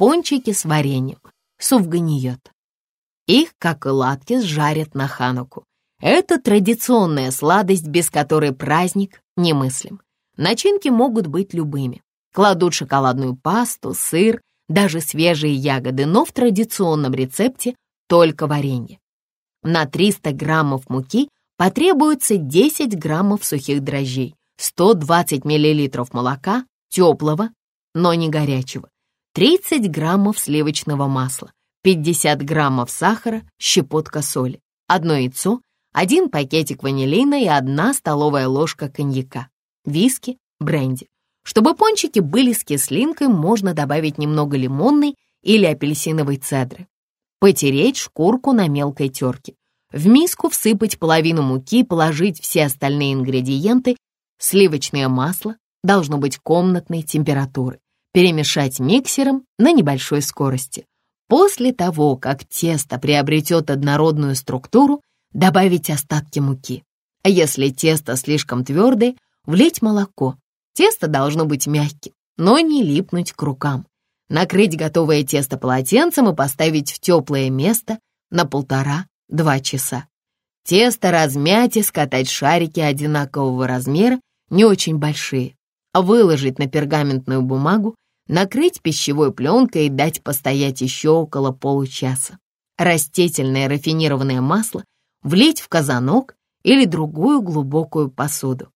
пончики с вареньем, суфганиет. Их, как и латкис, жарят на хануку. Это традиционная сладость, без которой праздник немыслим. Начинки могут быть любыми. Кладут шоколадную пасту, сыр, даже свежие ягоды, но в традиционном рецепте только варенье. На 300 граммов муки потребуется 10 граммов сухих дрожжей, 120 миллилитров молока, теплого, но не горячего, 30 граммов сливочного масла, 50 граммов сахара, щепотка соли, одно яйцо, один пакетик ванилина и одна столовая ложка коньяка, виски, бренди. Чтобы пончики были с кислинкой, можно добавить немного лимонной или апельсиновой цедры. Потереть шкурку на мелкой терке. В миску всыпать половину муки, положить все остальные ингредиенты. Сливочное масло должно быть комнатной температуры. Перемешать миксером на небольшой скорости. После того, как тесто приобретет однородную структуру, добавить остатки муки. А если тесто слишком твердое, влить молоко. Тесто должно быть мягким, но не липнуть к рукам. Накрыть готовое тесто полотенцем и поставить в теплое место на полтора-два часа. Тесто размять и скатать шарики одинакового размера, не очень большие. Выложить на пергаментную бумагу накрыть пищевой пленкой и дать постоять еще около получаса. Растительное рафинированное масло влить в казанок или другую глубокую посуду.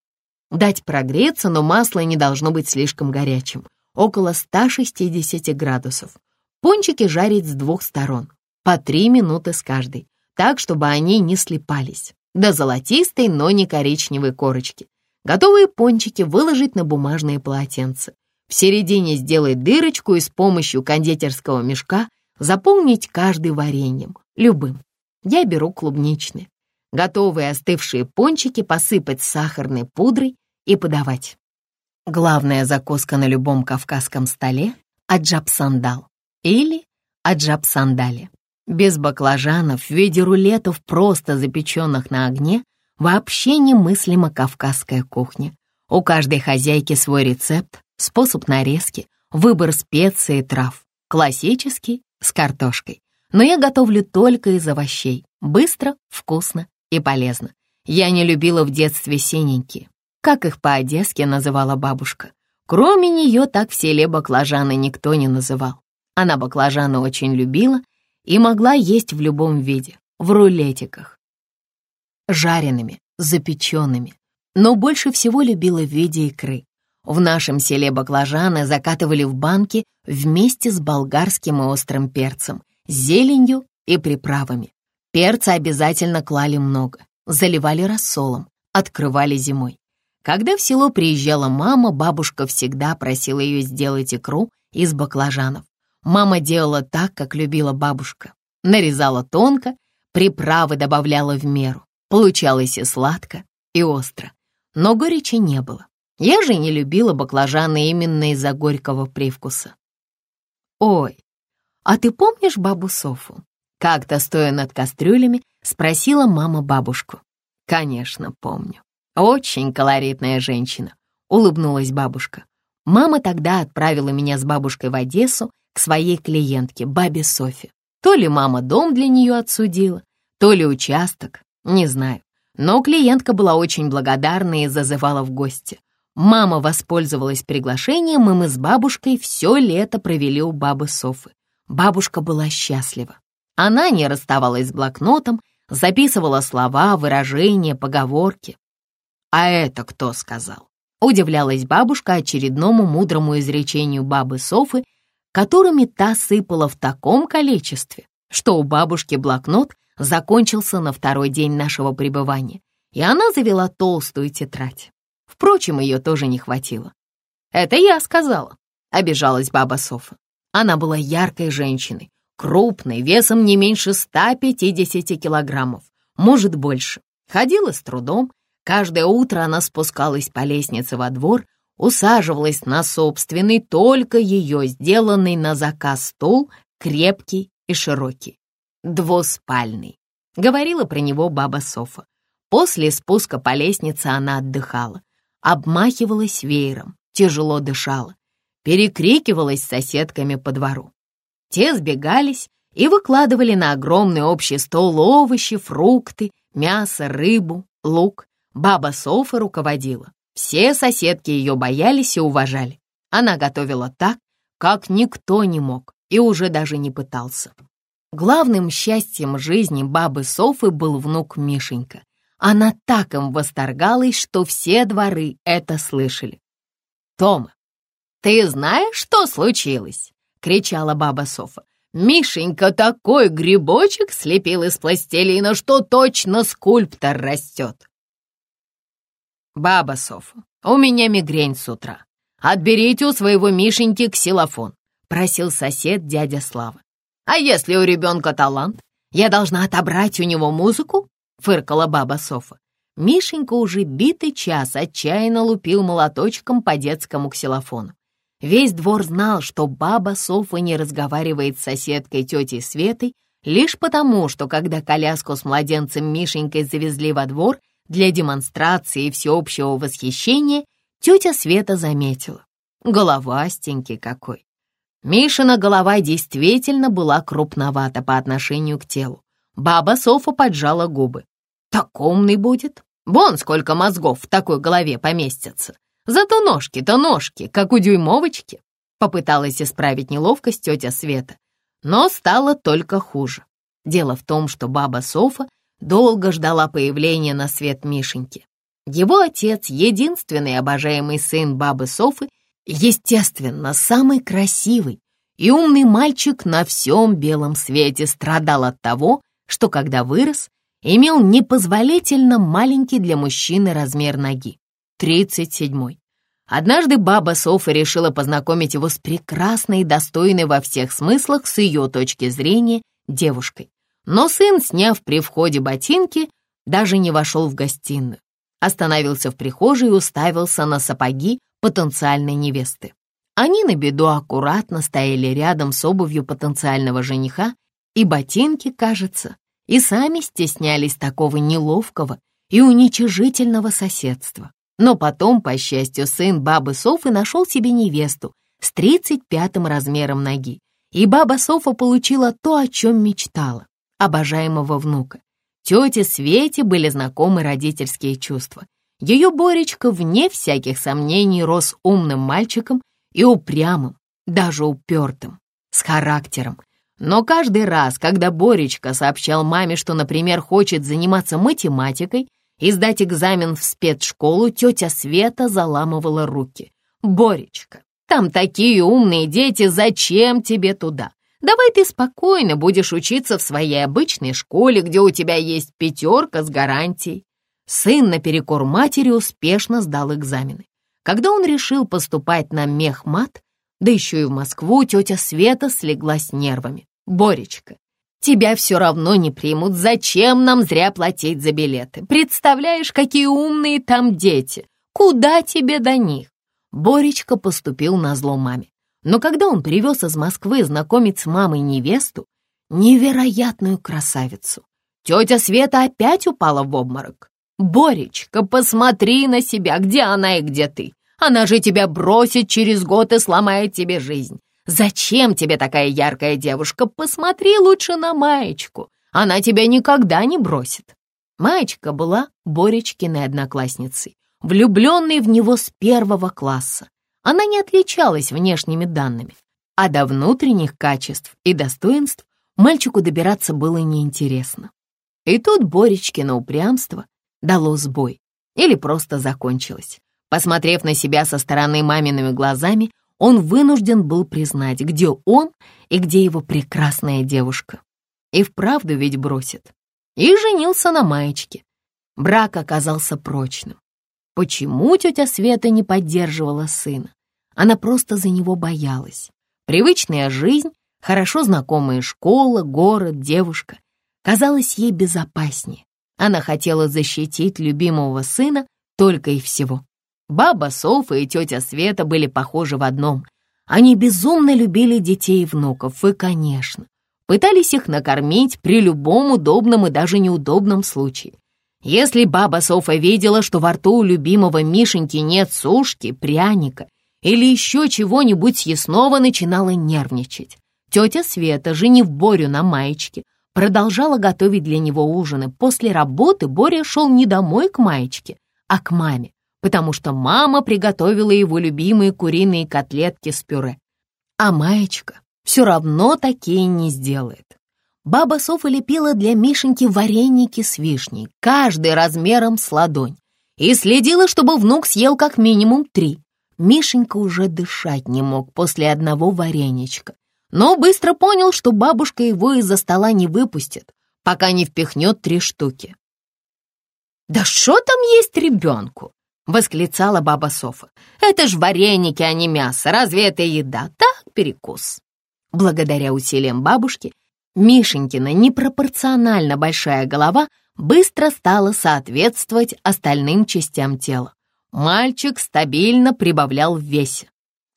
Дать прогреться, но масло не должно быть слишком горячим, около 160 градусов. Пончики жарить с двух сторон, по 3 минуты с каждой, так, чтобы они не слипались, до золотистой, но не коричневой корочки. Готовые пончики выложить на бумажные полотенца. В середине сделать дырочку и с помощью кондитерского мешка заполнить каждый вареньем, любым. Я беру клубничный. Готовые остывшие пончики посыпать сахарной пудрой и подавать. Главная закуска на любом кавказском столе — аджаб-сандал или аджаб-сандали. Без баклажанов в виде рулетов, просто запеченных на огне, вообще немыслима кавказская кухня. У каждой хозяйки свой рецепт, способ нарезки, выбор специй и трав. Классический, с картошкой. Но я готовлю только из овощей. Быстро, вкусно и полезно. Я не любила в детстве синенькие, как их по-одесски называла бабушка. Кроме нее так в селе баклажаны никто не называл. Она баклажаны очень любила и могла есть в любом виде, в рулетиках. Жареными, запеченными, но больше всего любила в виде икры. В нашем селе баклажаны закатывали в банки вместе с болгарским и острым перцем, зеленью и приправами. Перца обязательно клали много, заливали рассолом, открывали зимой. Когда в село приезжала мама, бабушка всегда просила ее сделать икру из баклажанов. Мама делала так, как любила бабушка. Нарезала тонко, приправы добавляла в меру. Получалось и сладко, и остро. Но горечи не было. Я же не любила баклажаны именно из-за горького привкуса. Ой, а ты помнишь бабу Софу? Как-то, стоя над кастрюлями, спросила мама бабушку. Конечно, помню. Очень колоритная женщина, улыбнулась бабушка. Мама тогда отправила меня с бабушкой в Одессу к своей клиентке, бабе Софе. То ли мама дом для нее отсудила, то ли участок, не знаю. Но клиентка была очень благодарна и зазывала в гости. Мама воспользовалась приглашением, и мы с бабушкой все лето провели у бабы Софы. Бабушка была счастлива. Она не расставалась с блокнотом, записывала слова, выражения, поговорки. «А это кто сказал?» Удивлялась бабушка очередному мудрому изречению бабы Софы, которыми та сыпала в таком количестве, что у бабушки блокнот закончился на второй день нашего пребывания, и она завела толстую тетрадь. Впрочем, ее тоже не хватило. «Это я сказала», — обижалась баба Софа. Она была яркой женщиной, крупной, весом не меньше 150 килограммов, может больше. Ходила с трудом. Каждое утро она спускалась по лестнице во двор, усаживалась на собственный, только ее сделанный на заказ стол, крепкий и широкий. Двуспальный. Говорила про него баба Софа. После спуска по лестнице она отдыхала обмахивалась веером, тяжело дышала, перекрикивалась с соседками по двору. Те сбегались и выкладывали на огромный общий стол овощи, фрукты, мясо, рыбу, лук. Баба Софа руководила. Все соседки ее боялись и уважали. Она готовила так, как никто не мог и уже даже не пытался. Главным счастьем жизни бабы Софы был внук Мишенька. Она так им восторгалась, что все дворы это слышали. «Тома, ты знаешь, что случилось?» — кричала баба Софа. «Мишенька такой грибочек слепил из пластилина, что точно скульптор растет». «Баба Софа, у меня мигрень с утра. Отберите у своего Мишеньки ксилофон», — просил сосед дядя Слава. «А если у ребенка талант, я должна отобрать у него музыку?» — фыркала баба Софа. Мишенька уже битый час отчаянно лупил молоточком по детскому ксилофону. Весь двор знал, что баба Софа не разговаривает с соседкой тетей Светой лишь потому, что когда коляску с младенцем Мишенькой завезли во двор, для демонстрации всеобщего восхищения тетя Света заметила. Головастенький какой. Мишина голова действительно была крупновата по отношению к телу. Баба Софа поджала губы. Так умный будет. Вон сколько мозгов в такой голове поместится. Зато ножки-то ножки, как у дюймовочки. Попыталась исправить неловкость тетя Света, но стало только хуже. Дело в том, что баба Софа долго ждала появления на свет Мишеньки. Его отец, единственный обожаемый сын бабы Софы, естественно, самый красивый и умный мальчик на всем белом свете страдал от того, что когда вырос, имел непозволительно маленький для мужчины размер ноги — 37-й. Однажды баба Софа решила познакомить его с прекрасной и достойной во всех смыслах с ее точки зрения девушкой. Но сын, сняв при входе ботинки, даже не вошел в гостиную. Остановился в прихожей и уставился на сапоги потенциальной невесты. Они на беду аккуратно стояли рядом с обувью потенциального жениха, и ботинки, кажется, и сами стеснялись такого неловкого и уничижительного соседства. Но потом, по счастью, сын бабы Софы нашел себе невесту с 35-м размером ноги, и баба Софа получила то, о чем мечтала обожаемого внука. Тете Свете были знакомы родительские чувства. Ее Боречка, вне всяких сомнений, рос умным мальчиком и упрямым, даже упертым, с характером. Но каждый раз, когда Боречка сообщал маме, что, например, хочет заниматься математикой и сдать экзамен в спецшколу, тетя Света заламывала руки. «Боречка, там такие умные дети, зачем тебе туда? Давай ты спокойно будешь учиться в своей обычной школе, где у тебя есть пятерка с гарантией. Сын наперекор матери успешно сдал экзамены. Когда он решил поступать на мехмат, да еще и в Москву, тетя Света слегла с нервами. «Боречка, тебя все равно не примут. Зачем нам зря платить за билеты? Представляешь, какие умные там дети. Куда тебе до них?» Боречка поступил на зло маме. Но когда он привез из Москвы знакомить с мамой невесту, невероятную красавицу, тетя Света опять упала в обморок. «Боречка, посмотри на себя, где она и где ты. Она же тебя бросит через год и сломает тебе жизнь. Зачем тебе такая яркая девушка? Посмотри лучше на Маечку. Она тебя никогда не бросит». Маечка была Боречкиной одноклассницей, влюбленной в него с первого класса. Она не отличалась внешними данными, а до внутренних качеств и достоинств мальчику добираться было неинтересно. И тут Боречкино упрямство дало сбой или просто закончилось. Посмотрев на себя со стороны мамиными глазами, он вынужден был признать, где он и где его прекрасная девушка. И вправду ведь бросит. И женился на маечке. Брак оказался прочным. Почему тетя Света не поддерживала сына? Она просто за него боялась. Привычная жизнь, хорошо знакомая школа, город, девушка казалась ей безопаснее. Она хотела защитить любимого сына только и всего. Баба Софа и тетя Света были похожи в одном. Они безумно любили детей и внуков, и, конечно, пытались их накормить при любом удобном и даже неудобном случае. Если баба Софа видела, что во рту у любимого Мишеньки нет сушки, пряника или еще чего-нибудь съестного, начинала нервничать. Тетя Света, женив Борю на маечке, продолжала готовить для него ужины. После работы Боря шел не домой к маечке, а к маме, потому что мама приготовила его любимые куриные котлетки с пюре. А маечка все равно такие не сделает. Баба Софа лепила для Мишеньки вареники с вишней, каждый размером с ладонь, и следила, чтобы внук съел как минимум три. Мишенька уже дышать не мог после одного вареничка, но быстро понял, что бабушка его из-за стола не выпустит, пока не впихнет три штуки. «Да что там есть ребенку?» — восклицала баба Софа. «Это ж вареники, а не мясо. Разве это еда? Так, перекус». Благодаря усилиям бабушки, Мишенькина непропорционально большая голова быстро стала соответствовать остальным частям тела. Мальчик стабильно прибавлял в весе.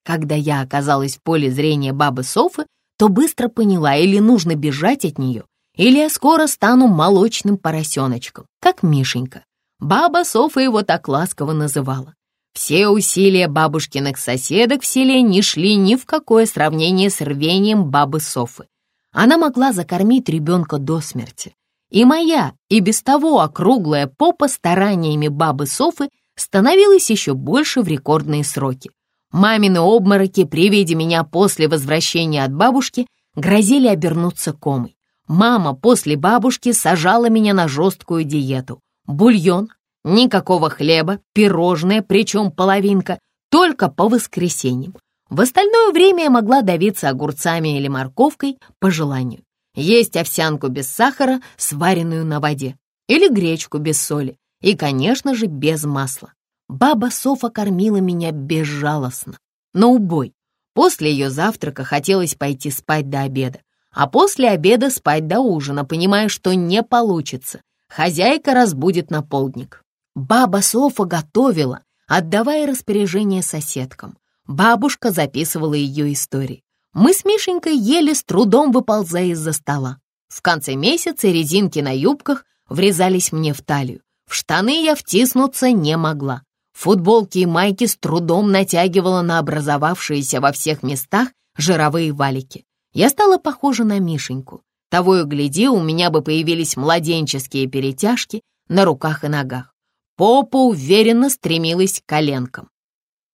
Когда я оказалась в поле зрения бабы Софы, то быстро поняла, или нужно бежать от нее, или я скоро стану молочным поросеночком, как Мишенька. Баба Софа его так ласково называла. Все усилия бабушкиных соседок в селе не шли ни в какое сравнение с рвением бабы Софы. Она могла закормить ребенка до смерти. И моя, и без того округлая попа стараниями бабы Софы становилась еще больше в рекордные сроки. Мамины обмороки при виде меня после возвращения от бабушки грозили обернуться комой. Мама после бабушки сажала меня на жесткую диету. Бульон, Никакого хлеба, пирожное, причем половинка, только по воскресеньям. В остальное время я могла давиться огурцами или морковкой по желанию. Есть овсянку без сахара, сваренную на воде, или гречку без соли, и, конечно же, без масла. Баба Софа кормила меня безжалостно, на убой. После ее завтрака хотелось пойти спать до обеда, а после обеда спать до ужина, понимая, что не получится. Хозяйка разбудит на полдник. Баба Софа готовила, отдавая распоряжение соседкам. Бабушка записывала ее истории. Мы с Мишенькой ели с трудом, выползая из-за стола. В конце месяца резинки на юбках врезались мне в талию. В штаны я втиснуться не могла. Футболки и майки с трудом натягивала на образовавшиеся во всех местах жировые валики. Я стала похожа на Мишеньку. Того и гляди, у меня бы появились младенческие перетяжки на руках и ногах. Попа уверенно стремилась к коленкам.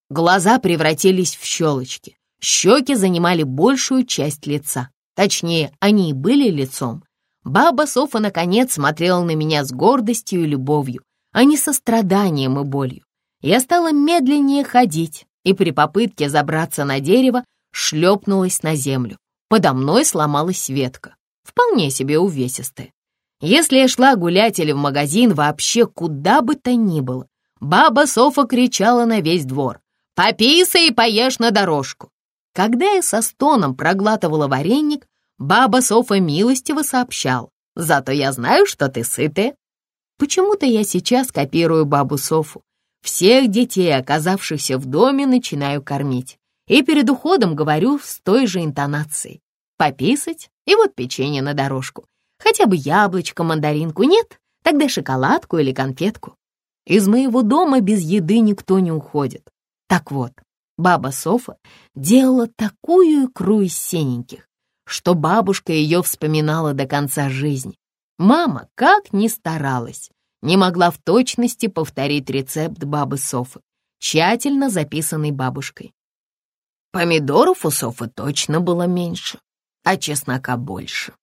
Глаза превратились в щелочки. Щеки занимали большую часть лица. Точнее, они и были лицом. Баба Софа, наконец, смотрела на меня с гордостью и любовью, а не со страданием и болью. Я стала медленнее ходить, и при попытке забраться на дерево шлепнулась на землю. Подо мной сломалась ветка, вполне себе увесистая. Если я шла гулять или в магазин, вообще куда бы то ни было, баба Софа кричала на весь двор «Пописай и поешь на дорожку!» Когда я со стоном проглатывала вареник, баба Софа милостиво сообщала «Зато я знаю, что ты сытая». Почему-то я сейчас копирую бабу Софу. Всех детей, оказавшихся в доме, начинаю кормить. И перед уходом говорю с той же интонацией. Пописать и вот печенье на дорожку. Хотя бы яблочко, мандаринку нет, тогда шоколадку или конфетку. Из моего дома без еды никто не уходит. Так вот, баба Софа делала такую икру из синеньких, что бабушка ее вспоминала до конца жизни. Мама, как ни старалась, не могла в точности повторить рецепт бабы Софы, тщательно записанный бабушкой. Помидоров у Софы точно было меньше, а чеснока больше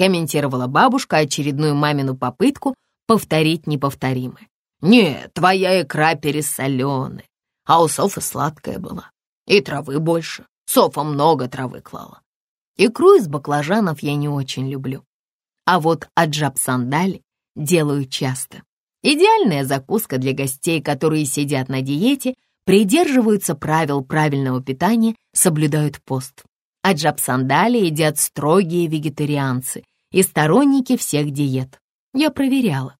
комментировала бабушка очередную мамину попытку повторить неповторимое. «Нет, твоя икра пересоленая, а у Софы сладкая была. И травы больше. Софа много травы клала. Икру из баклажанов я не очень люблю. А вот аджаб-сандали делаю часто. Идеальная закуска для гостей, которые сидят на диете, придерживаются правил правильного питания, соблюдают пост. Аджаб-сандали едят строгие вегетарианцы и сторонники всех диет. Я проверяла.